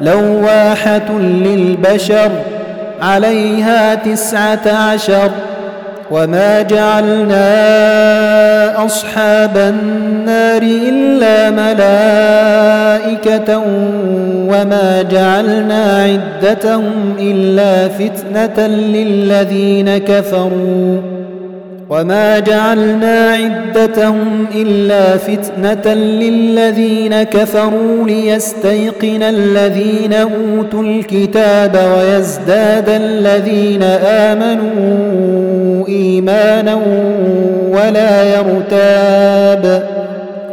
لواحة للبشر عليها تسعة عشر وما جعلنا أصحاب النار إلا ملائكة وما جعلنا عدتهم إلا فتنة للذين كفروا وما جعلنا عدتهم الا فتنه للذين كفروا ليستيقن الذين اوتوا الكتاب ويزداد الذين امنوا ايمانا ولا يرتاب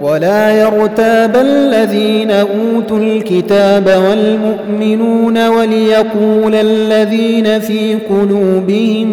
ولا يرتاب الذين اوتوا الكتاب والمؤمنون وليقول الذين في قلوبهم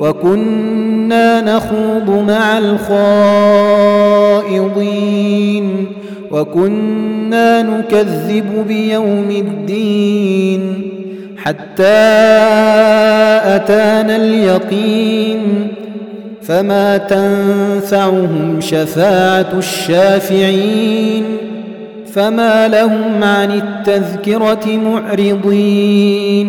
وكنا نخوض مع الخائضين وكنا نكذب بيوم الدين حتى أتانا اليقين فما تنفعهم شفاعة الشافعين فما لهم عن التذكرة معرضين